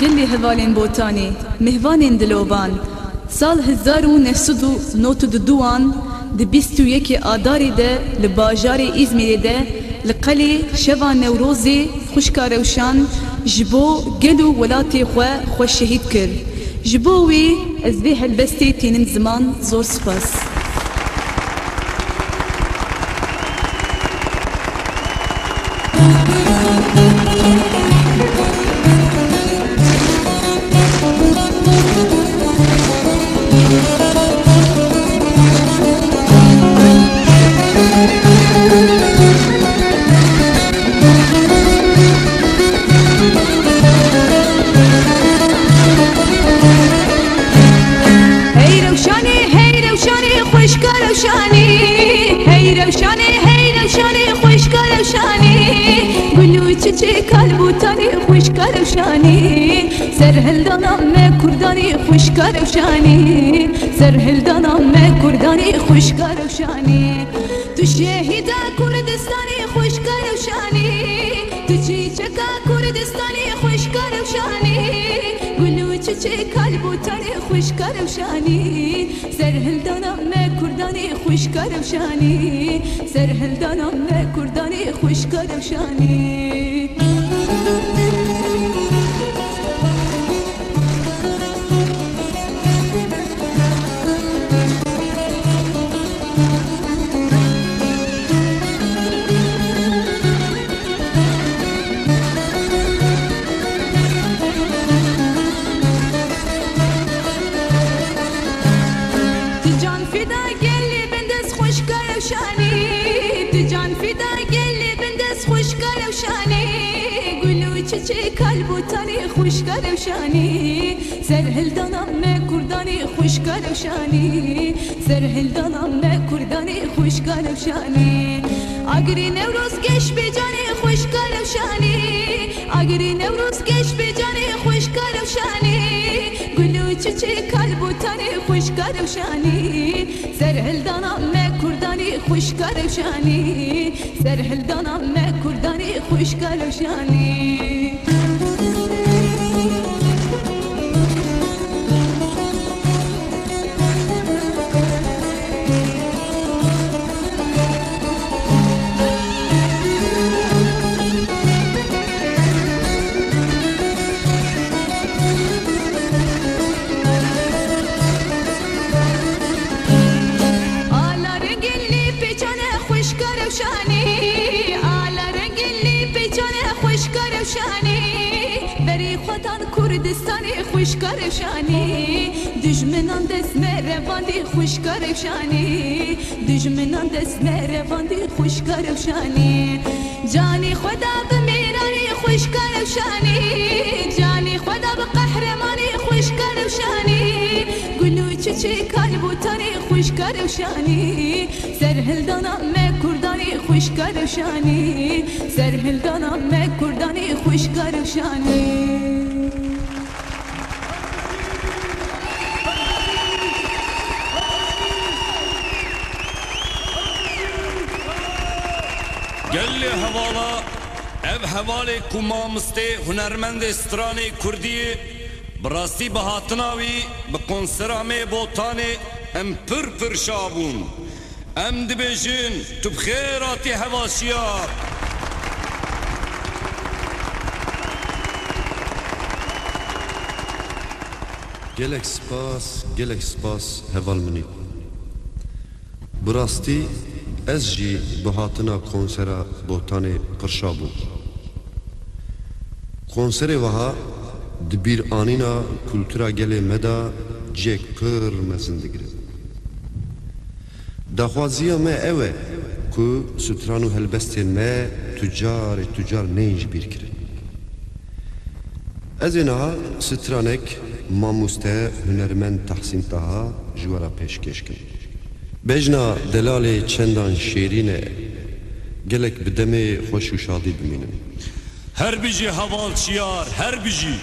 گلی هوالین بوتانی مهوانین دلوبان. سال هزار و نفسد و نوت دو دوان دی بیست و یکی آداری ده لباجار ایزمیری ده لقلی شوا نوروزی خوشکا روشان جبو گلو ولاتی خو خوش شهید کر. جبو وی از به هلبستی تینن زمان زور سپاس. هی چه قلب و تنی خوشکر شانی سر هلدانم می کردانی خوشکر شانی سر هل دانم می کردانی خوشکر شانی تو شهید کردستانی خوشکر شانی تو چی چکا کردستانی خوشکر شانی چچه کلب و تن خوشکر شانی. سر هل دانم نه کردانی خوشکر شانی. سر هل دانم نه کردانی خوشکر شانی. کلبوتانی خوشگا روشانی سرهل دانم کردانی خوشگا روشانی سرهل دانم کردانی خوشگا روشانی اگری نوروز گش به جانی خوشگا روشانی اگری نوروز گش به جانی خوشگا روشانی گلو چچه کلبوتانی خوشگا روشانی سرهل دانم کردانی خوشگا روشانی سرهل دانم کردانی خوشگا روشانی دستانی خوشکار شانی. دشمنان دست مروانی خوشکار شانی. دشمنان دست مروانی خوشکار شانی. جانی خدا بمیرانی خوشکار شانی. جانی خدا بقهرمانی خوشکار شانی. گلو چچی کاری بوتانی خوشکار شانی. سرهل دانا مکردانی خوشکار شانی. سرهل دانا مکردانی خوشکار شانی. گل حوالا ev hevalê ku mamistê hunermendê stranê Kurdiyê bi rastî bi hatina wî bi konsera me botanê em pir pir şabûn. Em dibêjin tu bi xêr hatî hevaşiyar. gelek spas ez jî bi hatina konsera botanê pirşa bûm konserê wiha di bîranîna kultura gelê me da cêk pir mezin digire daxwaziya me ew e ku stran û helbestên me tucarê tucar neyên ji bîr kirin. Ez ê niha stranek mamoste hunermend Tehsîn Taha ji we re pêşkêş kir. بجنا دلال چندان شیرینه گلک به خوش و شادی بمینم هر بیجی حوال چیار هر بیجی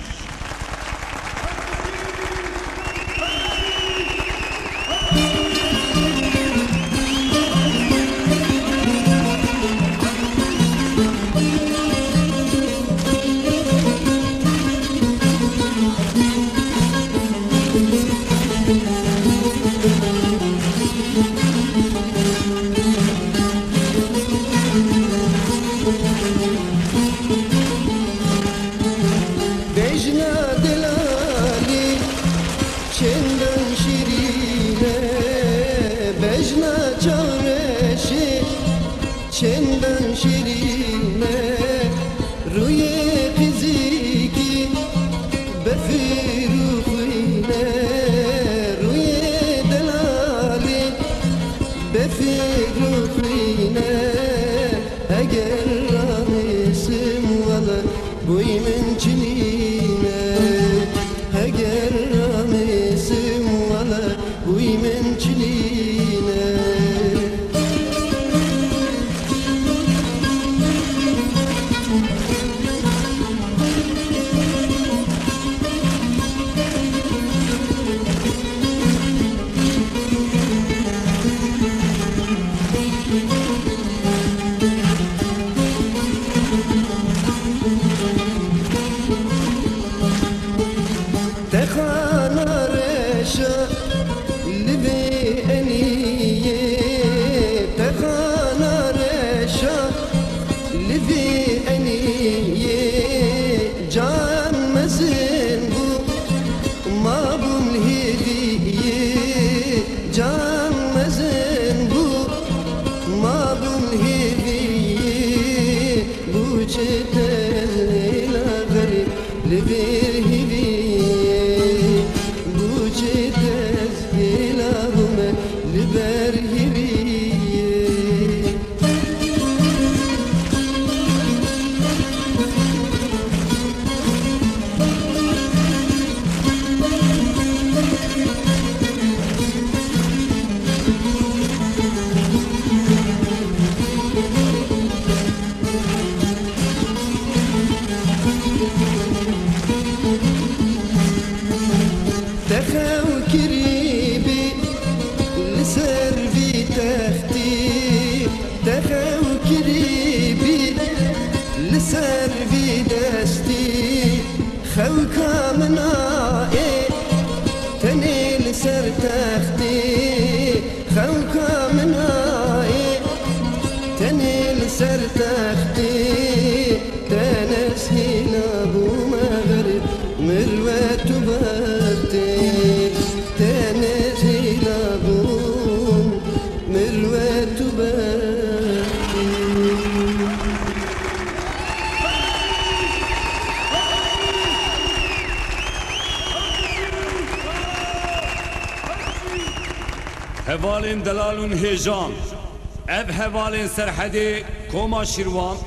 کوما شیروان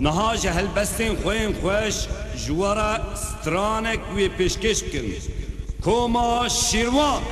شیروان هل بستن خۆیان خوۆش ژوەرە سترانێک وێ پیشکش کن کوما شیروان!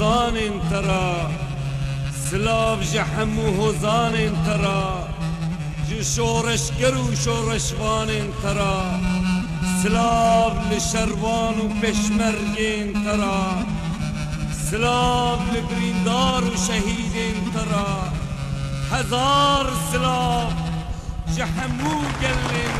وهزان ترى سلاف جحم وهزان ترى شورش گرو شورش وان ترا سلاف لشروان و پشمرگین ترا. سلاف لبریندار و شهیدین ترا. هزار سلاف جحمو گلین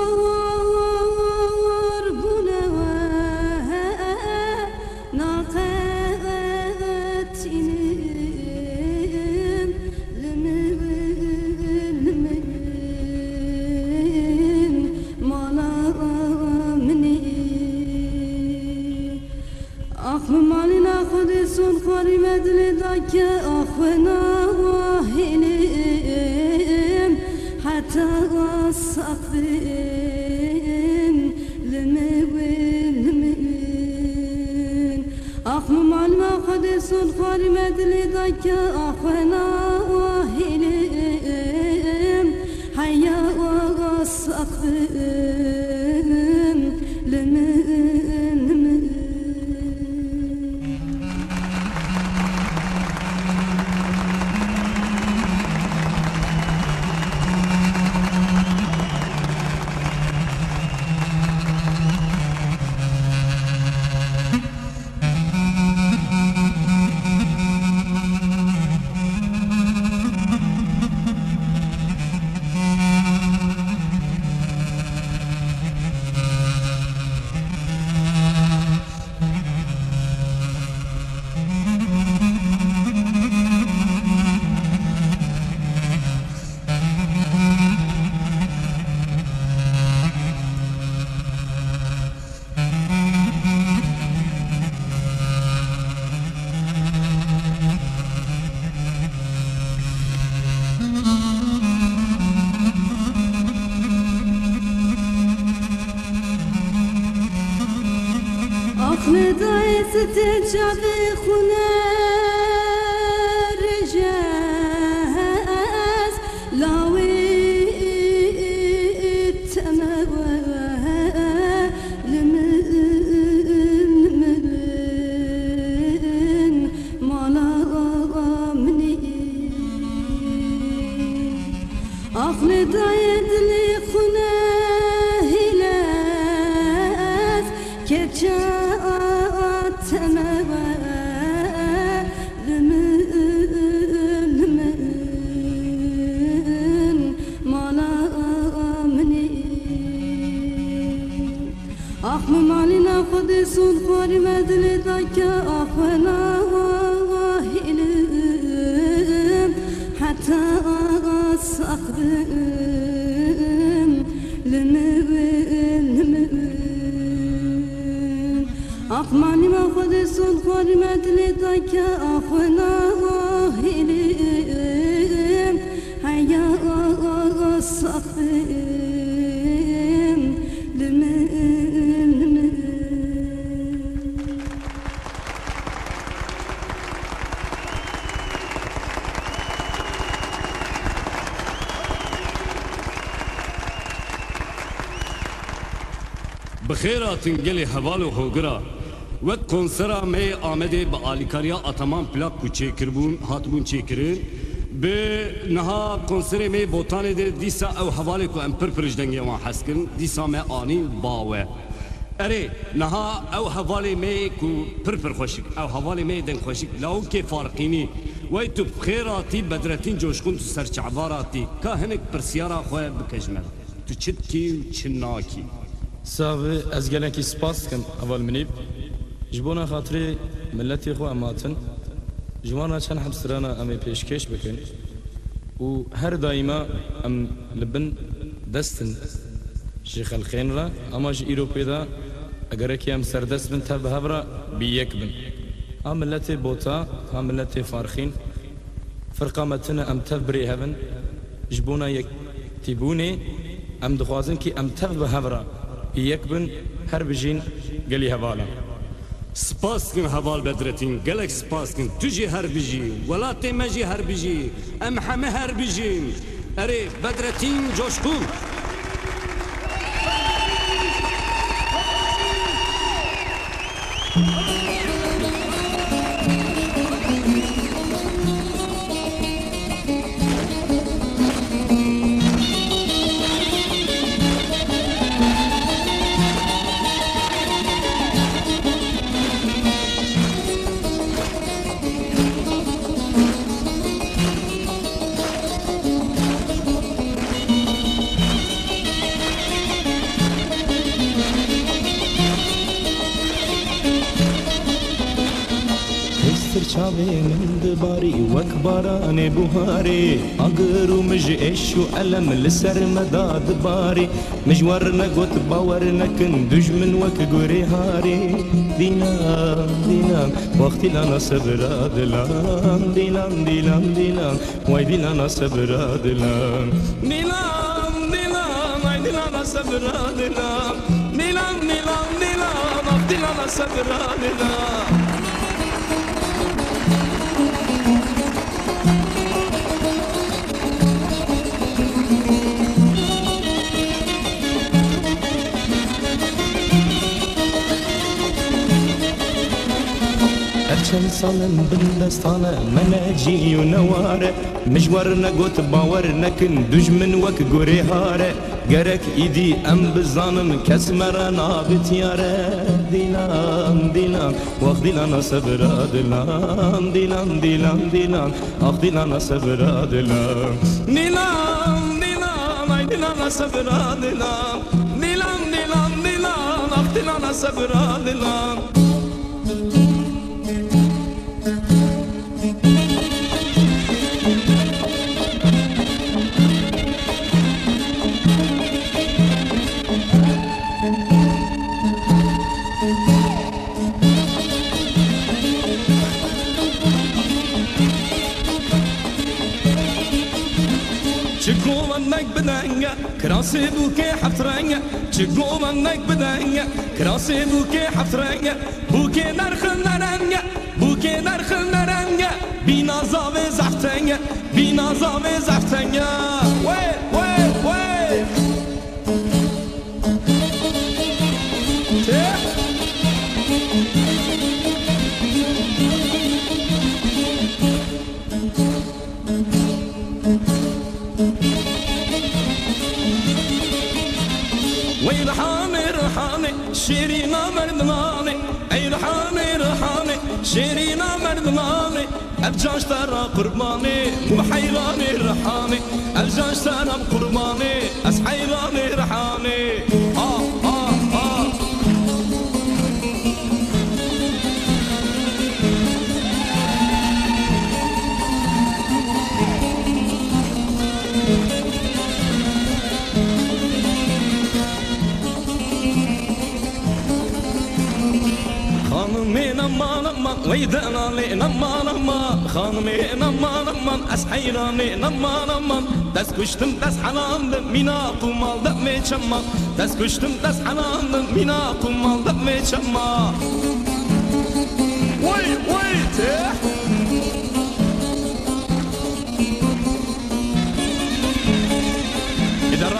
اخماني ما خذ صوت قرمت تاكا أخنا هيلين هيا الصخيم لمن بخيرة تنقلي حبالي وهوقرا و هوگرا وک کنسرا می آمده با آلیکاریا اتمان پلاک کو چیکربون هاتبون چیکرین به نها کنسر می بوتان ده دیسا او حواله کو ام پر پرجدنگی وان حسکن دیسا می آنی باوه اره نها او حواله می کو پر پر خوشک او حواله می دن خوشک لاو که فارقینی وی تو بخیراتی بدرتین جوشکون تو سرچعواراتی که هنک پرسیارا خواه بکجمل تو چت کی و چناکی ساوی از گلکی سپاس کم اول منیب جبونا خاطري ملتي خو أماتن. جوانا چند حبسرانا امي پیشکش بکن و هر دائما ام لبن دستن جي خلقين را اما جي ايروبي دا اگر اكي ام سردست بن تب هبرا بيك بن. ام ملتي بوتا ام ملتي فارخين فرقه متنا ام تبري هبن جبونا يك تيبوني ام دخوازن كي ام تب هبرا بيك بن هر بجين قلي هبالا سپاس کن حوال بدرتین گلک سپاس کن تو جی هر بجی ولات مجی هر بجی ام همه هر بجین اره بدرتین جوشکون باران بوهاري اقرو مج إيش الم لسر مداد باري مجورنا قوت باورنا كندج من وك قري هاري دينام دينام وقتي لنا صبر دلام دينام دينام دينام واي دينام صبر دلام دينام دينام واي دينام صبر دلام دينام دينام دينام وقتي لنا صبر دلام چند سالم بن دستانه من جی و نواره مجور نگوت باور نکن دجمن وک گوری هاره گرک ایدی ام بزانم کس مرا نابت یاره دیلام دیلام وقت دیلانا صبر دلام دیلام دیلام دیلام آخ دیلانا صبر دلام نیلام نیلام ای دیلانا صبر نیلام نیلام نیلام نیلام آف دیلانا صبر نیلام تقوم انك بدنيا كراسي بوكي حفرنيا تقوم انك بدنيا كراسي بوكي حفرنيا بوكي نرخ نرنيا بوكي نرخ نرنيا بينا زاوي زحتنيا بينا زاوي زحتنيا وين ويرحمي ارحمي شيرينا مردماني اي ارحمي ارحمي شيرينا مردماني ابجاش ترى قرباني وحيراني ارحمي ابجاش ترى قرباني اسحيراني ارحمي ويدعنا لي نما نما خانمي نما نما أسحينا لي نما نما دس كشتم دس حنام منا قمال دمي چما دس كشتم دس حنام منا قمال دمي چما وي وي تيه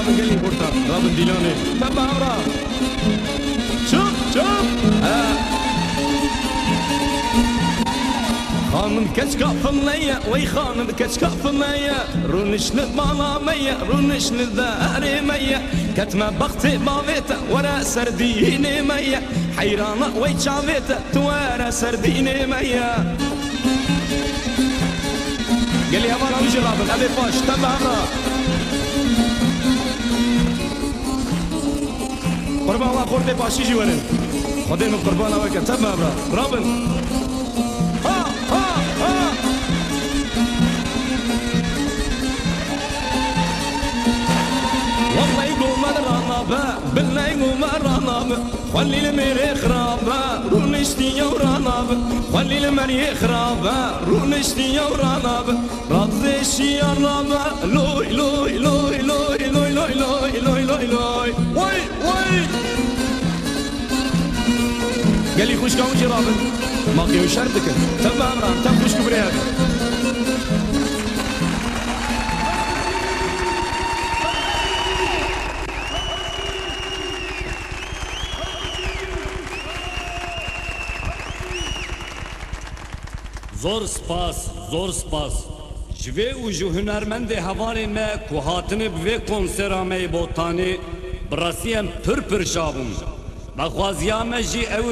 رابن قال لي بورتا رابن ديلاني تبع امراه شوف شوف آه. خانم كشكا فمنيا وي خانم كشكا فمنيا رونش للمالا ميا رونش للذاري ميا كتما بختي بافيتا ورا سرديني ميا حيرانة وي تشافيتا توارا سرديني ميا قال لي هبارة وجرابك أبي فاش تبع عمرها قربان الله قربي فاشي جي ورن خدامي قربان وكا تبع عمرها رابن. خراب بالنايم ومرناب خلي المري خراب رونشتي يا ورناب خلي المري خراب رونشتي يا ورناب رضي شي يا رناب لوي لوي لوي لوي لوي لوي لوي لوي لوي لوي. وي وي. قال لي خوش كون جرابك ما قيو شردك تمام امران تبا خوش Zor spas, zor spas. Jve u ji hunermendê hevalê me ku hatine bi vê konsera me yê botanê bi rastiyên pir pir şabûn. Bexwaziya me jî ew.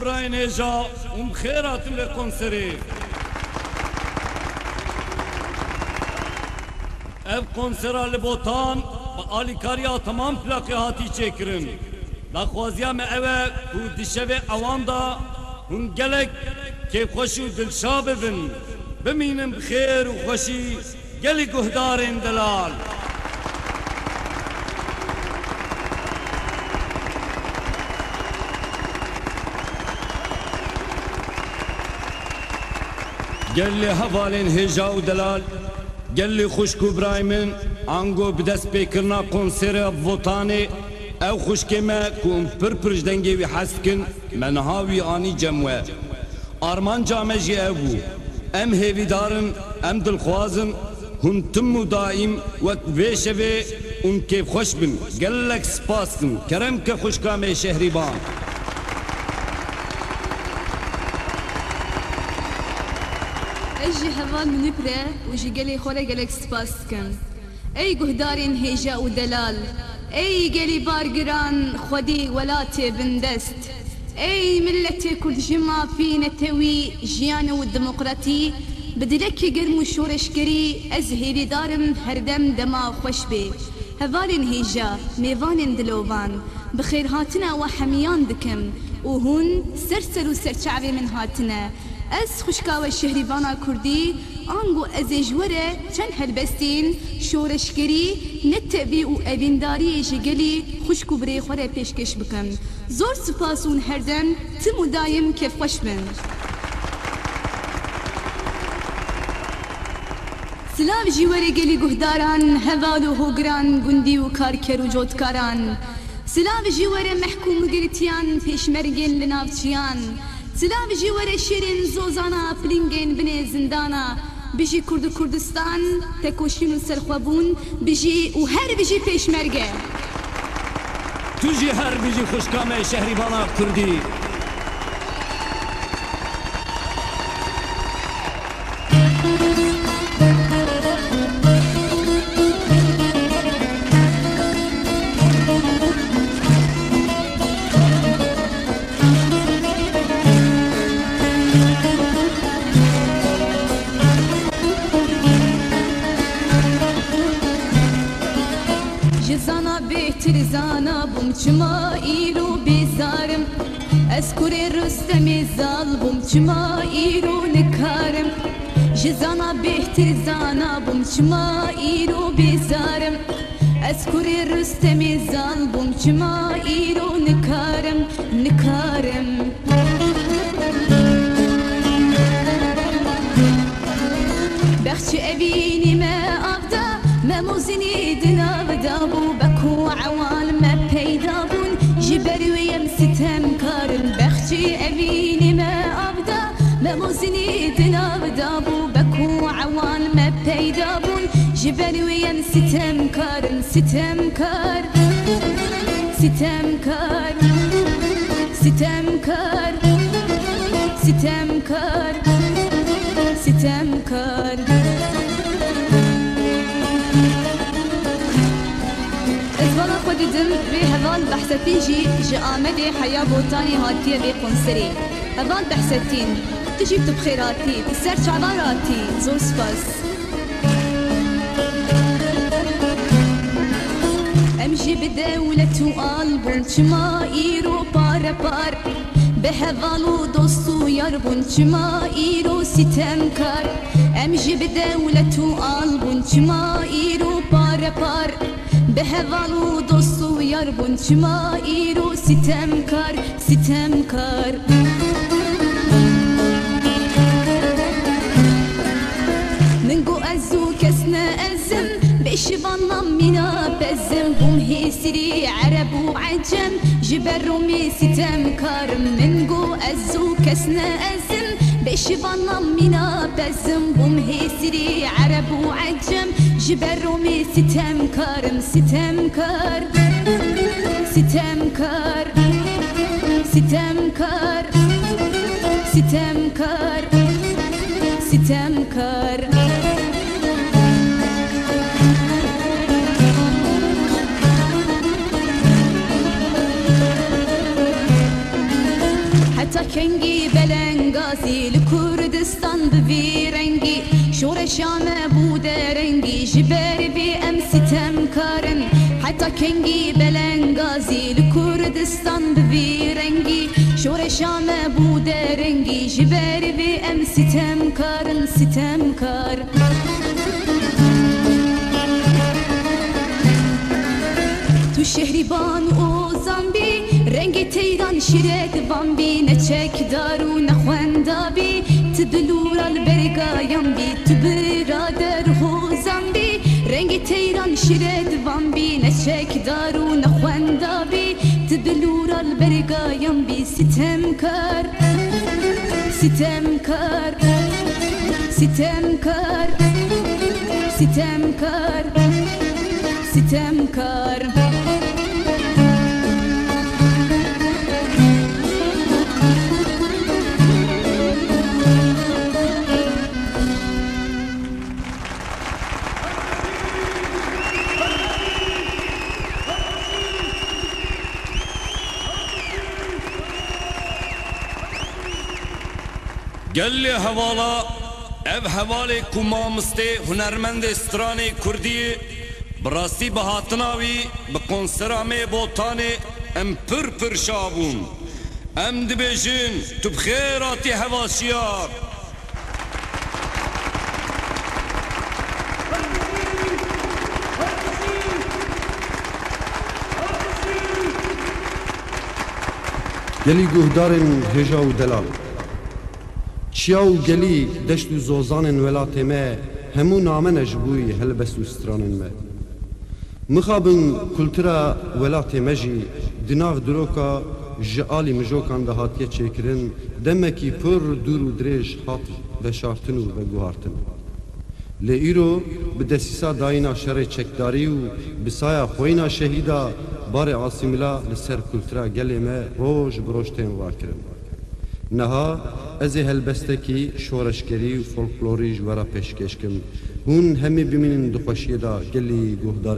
براین ایجا ام خیرات لی کنسری ev konsera li botan ve alikariya tamam plakê hatî çêkirin. Daxwaziya me ev e ku dişevê ewan da hûn gelek kêfxweş û dilşa bibin. Bimînin bi xêr û xweşî gelî guhdarên delal. گل لی هوالین هجا و دلال گل لی خوشک و برایمن آنگو بدست پیکرنا کنسر وطانه او خوشکی ما کم پر پرش دنگی وی حسکن منهاوی آنی جموه آرمان جامه جی او بو ام هیوی دارن ام دلخوازن هن تم و دائم وک ویشوه اون که خوش بن گلک سپاس کن کرم که خوشکامه شهری بان أجي هفال من نبرة وجي قالي خورا قالك سباسكن أي قهدارين هيجا ودلال. أي قالي بارقران خدي ولاتي بندست. أي ملتي كل جمع فينا توي جيانا والديمقراطي بدلك قرم وشورش كري أزهيري دارم هردم دما خوش بي. هفالين هيجا ميفانين دلوفان. بخير هاتنا وحميان دكم. وهون سرسل وسرچعبي من هاتنا. از خوشکا و شهریوانا کردی آنگو از جوره چند هلبستین شورشگری نتبی و اوینداری جگلی خوشکو بری خوره پیشکش بکن زور سپاسون هردن تمو دایم که خوش من سلام جیوره گلی گهداران هوال و هوگران گندی و کارکر و جوتکاران سلام جیوره محکوم گلتیان پیشمرگین لنافچیان Silah bici vere şirin zozana flingen bine zindana. Bici Kurdu Kurdistan tekoşin serxwebûn bici û her bici pêşmerge Tu jî her bici xuşka me şehrîvana Kurdî. شما ایرو بیزارم. از sitemkarım sitemkar sitemkar sitemkar sitemkar sitemkar دم في هذان بحثتي جي جاء مدي حياة بوتاني هاتية بقنصري هذان بحثتين تجيب تبخيراتي تسرج عباراتي زور سباس امشي بدولة وقلب شما ايرو بار بار بهوالو دوستو يربون شما ايرو ستمكار امشي بدولة وقلب شما ايرو بار بار بهوالو دوستو يربون شما ايرو ستمكار ستمكار أزم بشبانا منا بزم بوم هيسري عرب وعجم جبر رومي ستم كارم من قو أزو كسنا أزم بشبانا منا بزم بوم هيسري عرب وعجم جبر رومي ستم كارم ستم كار ستم كار ستم كار ستم كار ستم كار حتى كنجي بلنغازي لكردستان بفي رنجي شور شام بوده رنجي جبر بي ام ستم كارن حتى كنجي بلنغازي لكردستان بفي رنجي شور شام بوده رنجي جبر بي ام ستم كارن ستم كار تو شهریبان و زامبی رنگ تیران شیرت بامبی نچک دارو نخوندابی تدلور البرگایم بی تو برادر هو زامبی رنگ تیران شیرت بامبی نچک دارو نخوندابی تدلور البرگایم بی ستم کار ستم کار ستم کار ستم گلی حوالا او حوال کمامسته هنرمند استران کردی براستی به هاتناوی به کنسرام بوتان ام پر پر شابون. ام دبیجین تو بخیراتی حواسیار یعنی گهدارن هجا و دلال. Çiya û gelî deşt û zozanên welatê me hemû namene ji bûyî helbest û stranên me Mixabin kultura welatê me jî di nav diroka ji alî mijokan de hatiye çêkirin demekî pir dûr û dirêj hat veşartin û veguhartin. Lê îro bi desîsa dayîna şerê çekdarî û bi saya xweyna şehîda barê Asîmila li ser kultura gelê me roj bi roj tên varkirin. نہا ازبستی شورش كی فل فلوریج ورا پیش كیش كم ہن ہمی بمن دشیدہ غلی غہدار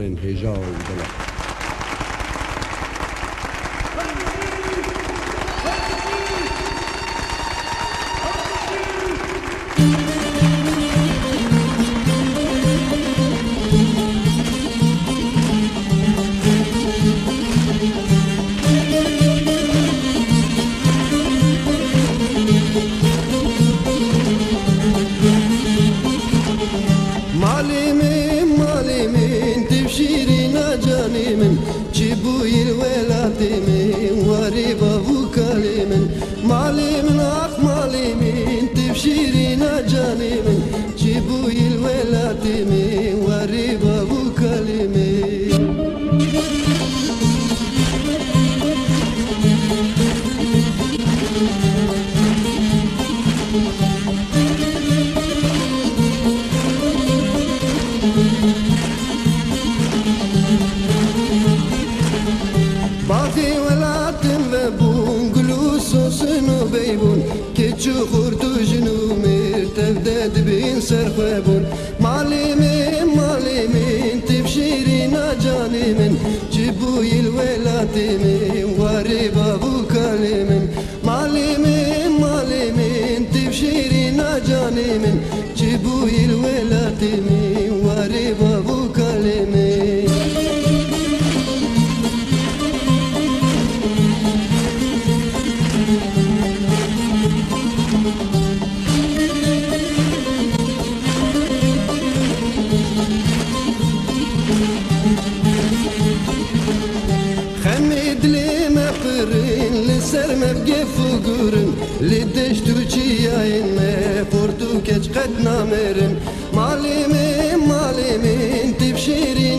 قدنا مرن معلمين معلمين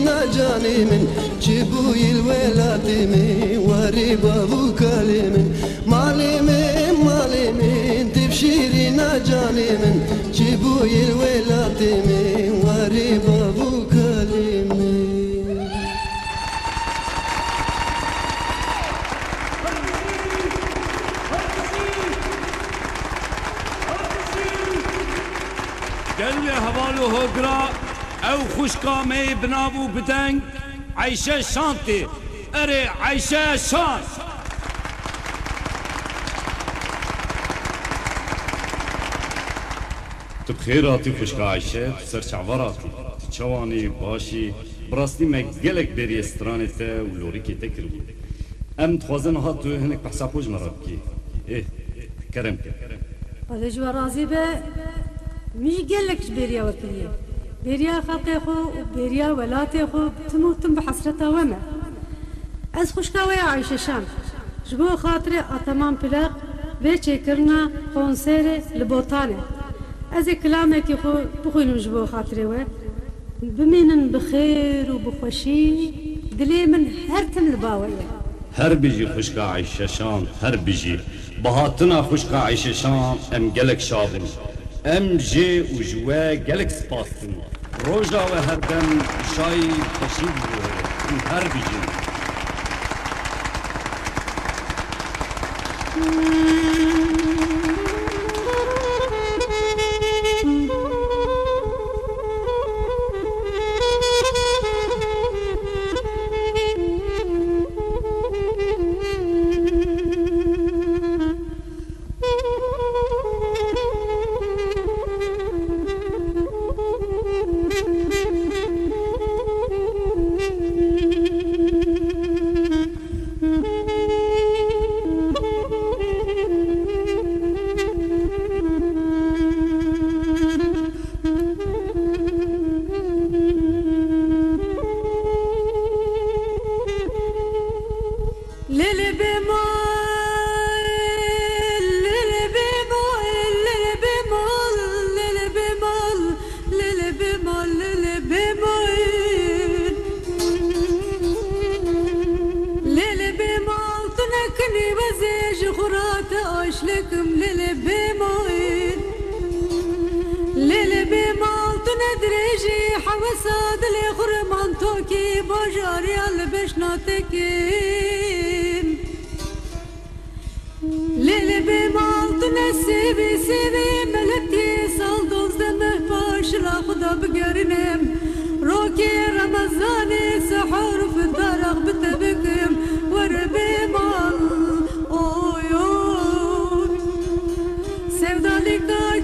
نجاني من جيبوي الولاتمين وريبا بوكالمين معلمين معلمين تبشيرين أجانمين جيبوي الولاتمين وريبا هوگرا أو خوشکا مي بنابو بدنگ عیشه شانتی. اره عیشه شان. تبخیراتی خوشکا عیشه سرچ عوراتی تچوانی باشی براستی مگلک بری استرانه تا و لوری ام تخوازن هات تو هنک پحسا پوش مراب کی آه کرم وی گلک و وطنی بریا خلق خو بریا ولات خو تمو تم به حسرت ومه. از خوشکاوی عایشه شم. جبو خاطر اتمام پلاق به چکرنا خونسر لبوتانه. از کلامه که خو بخوینم جبو خاطر و بمینن بخیر و بخوشی دلی من هر تن لباویه هر بیجی خوشکا عایشه شام هر بیجی. بهاتنا خوشکا عایشه شام ام گلک شابن ام جی و جوا گلکس سپاس روژا و هردم شای تشید بوه هر بیجید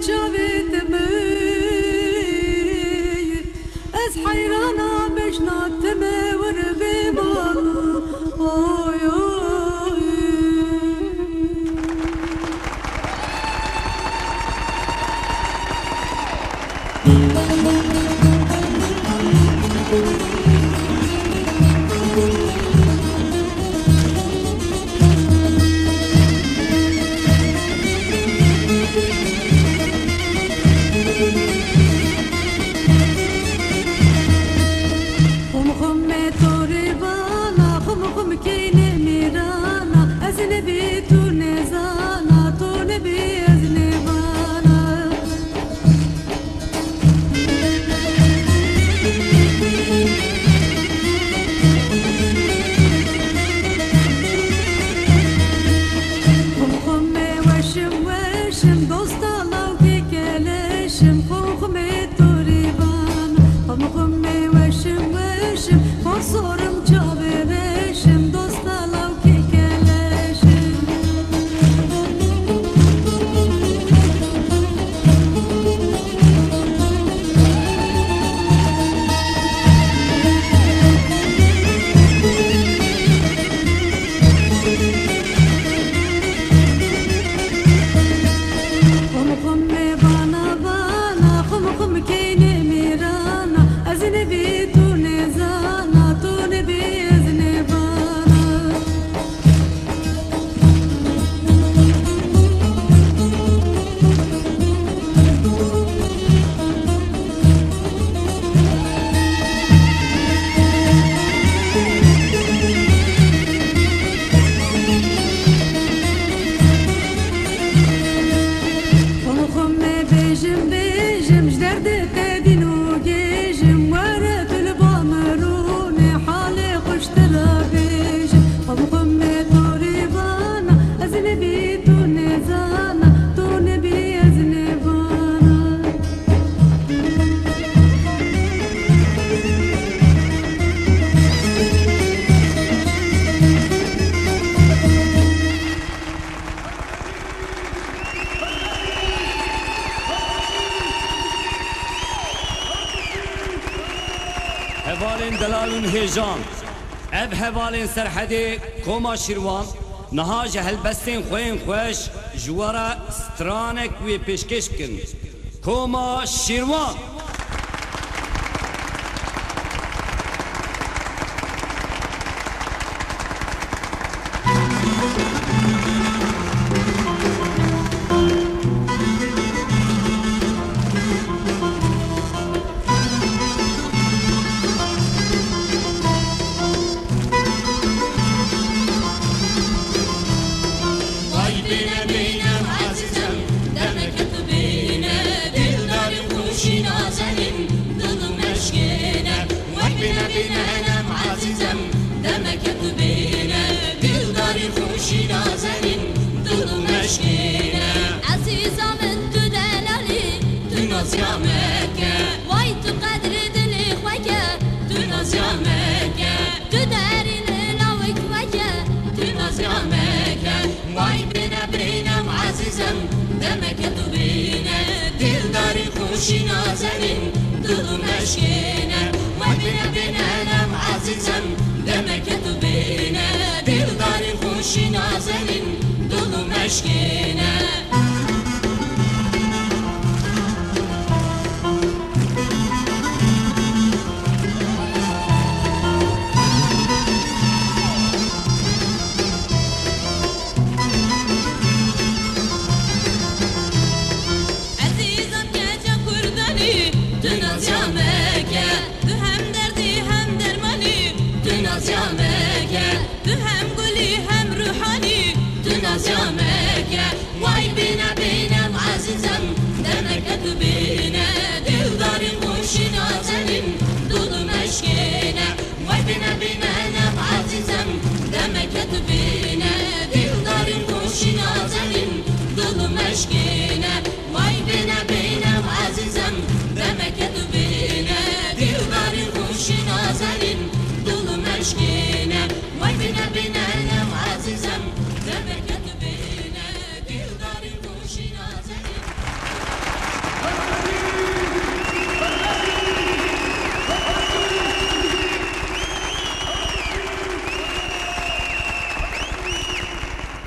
Jovi. هدی کما شیروان. نها جهل بستین خوین خوش جوارا سترانک وی پیشکش کن. کما شیروان.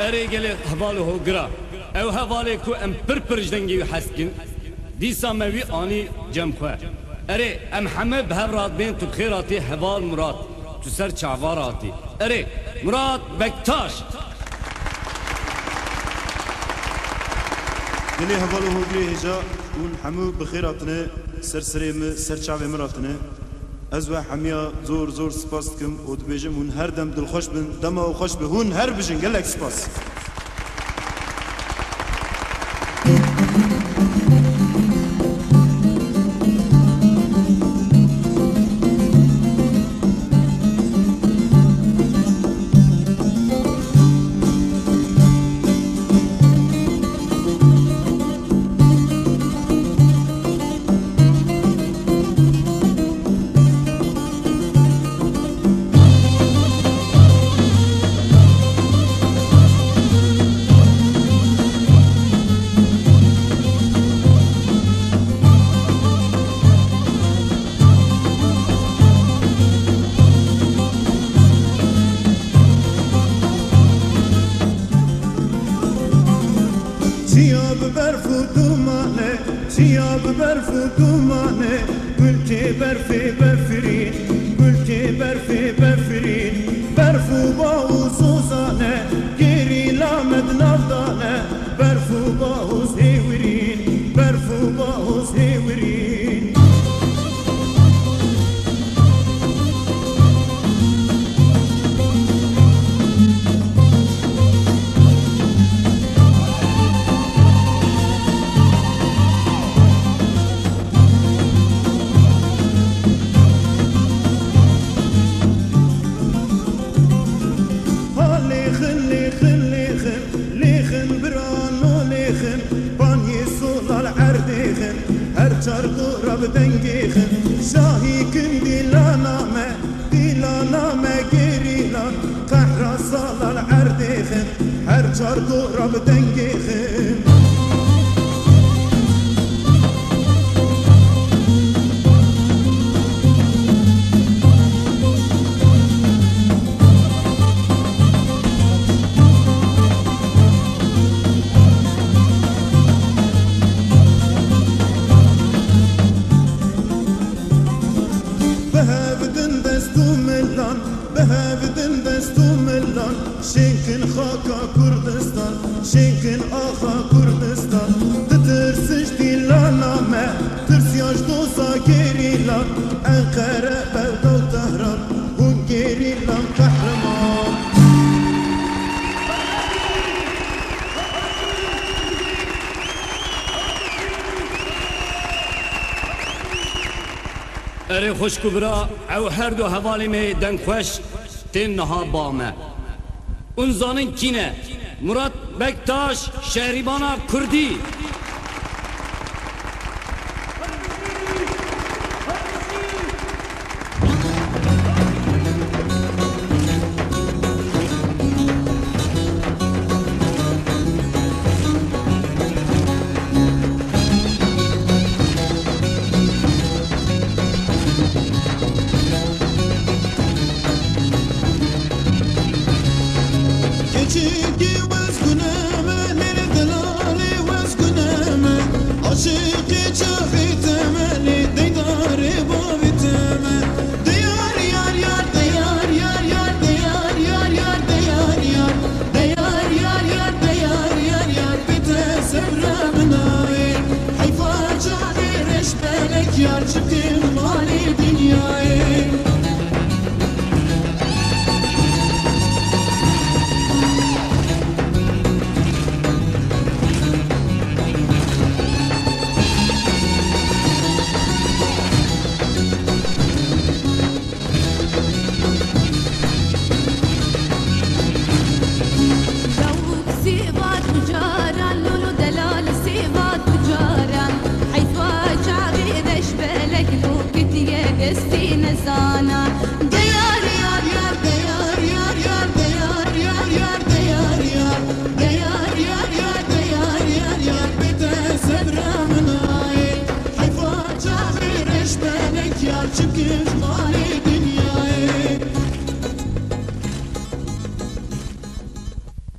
اره گله حوال هو گرا او حوال کو ام پر پرج دنگی و حسکن دیسا موی آنی جم خواه اره ام همه به هر رات بین تو خیراتی حوال مراد تو سر چعواراتی اره مراد بکتاش دلی هوالو هوگری هجا اون همو بخیراتنه سرسریم سرچاوه مراتنه از و همیا زور زور سپاس کم و دبیجم هون هر دم دل خوش بن دم أو خوش به هون هر بجن گلک سپاس solal erdechen, her çargı rab dengechen Şahi gün dilaname, dilaname gerilan Kahra salal erdechen, her çargı rab dengechen ew her du hevalê demxweş tên niha ba me. Unzanên kîne Murat Bektaş Şehribana Kurdî.